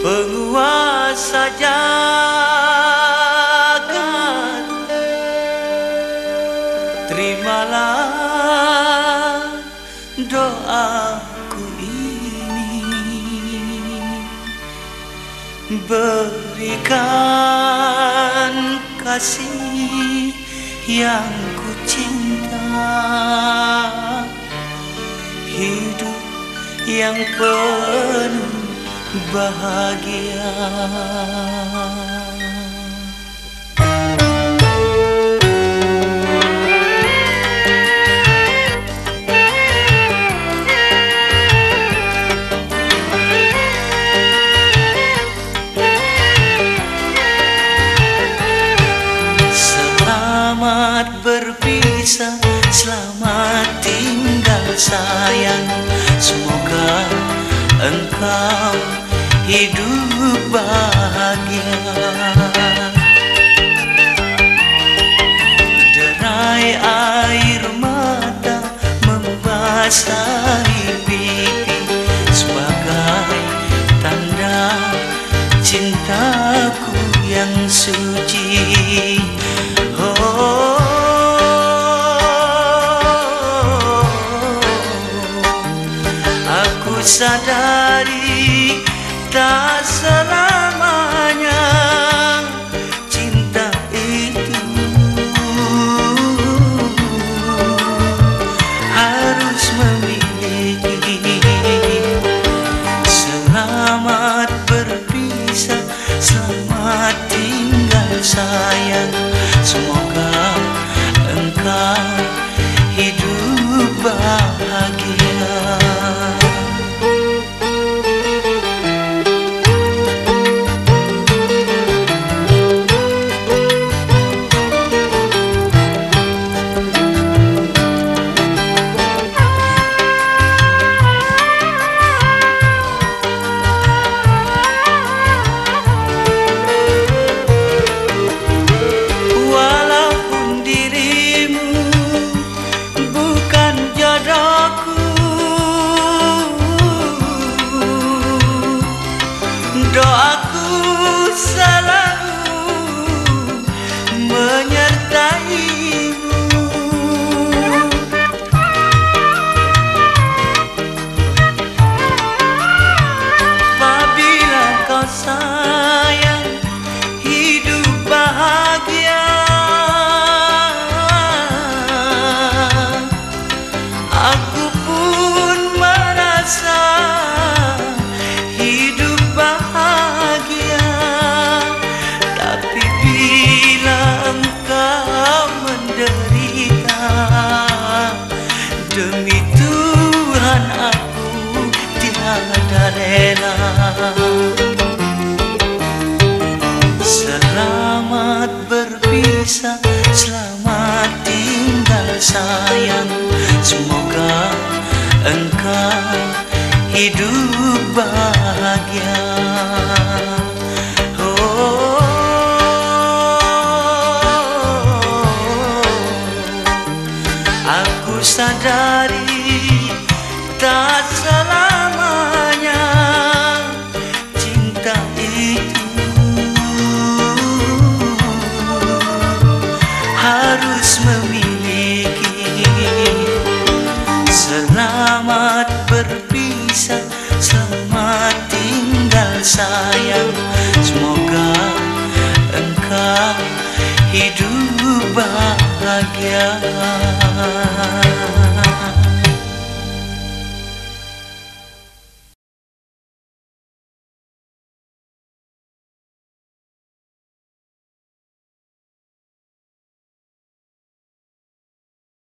penguasa jagat. Terimalah doaku ini. Berikan kasih yang ku cinta hidup yang penuh bahagia. Selamat berpisah, selamat tinggal sayang. Semoga engkau hidup bahagia. Derai air mata membasahi pipi Sebagai tanda cintaku yang suci. Aku sadari tak selamanya cinta itu harus memiliki. Selamat berpisah selamat tinggal sayang Doaku rela Selamat berpisah, selamat tinggal sayang. Semoga engkau hidup bahagia. Oh, Aku sadari tak selamanya berpisah selamat tinggal sayang. Semoga engkau hidup bahagia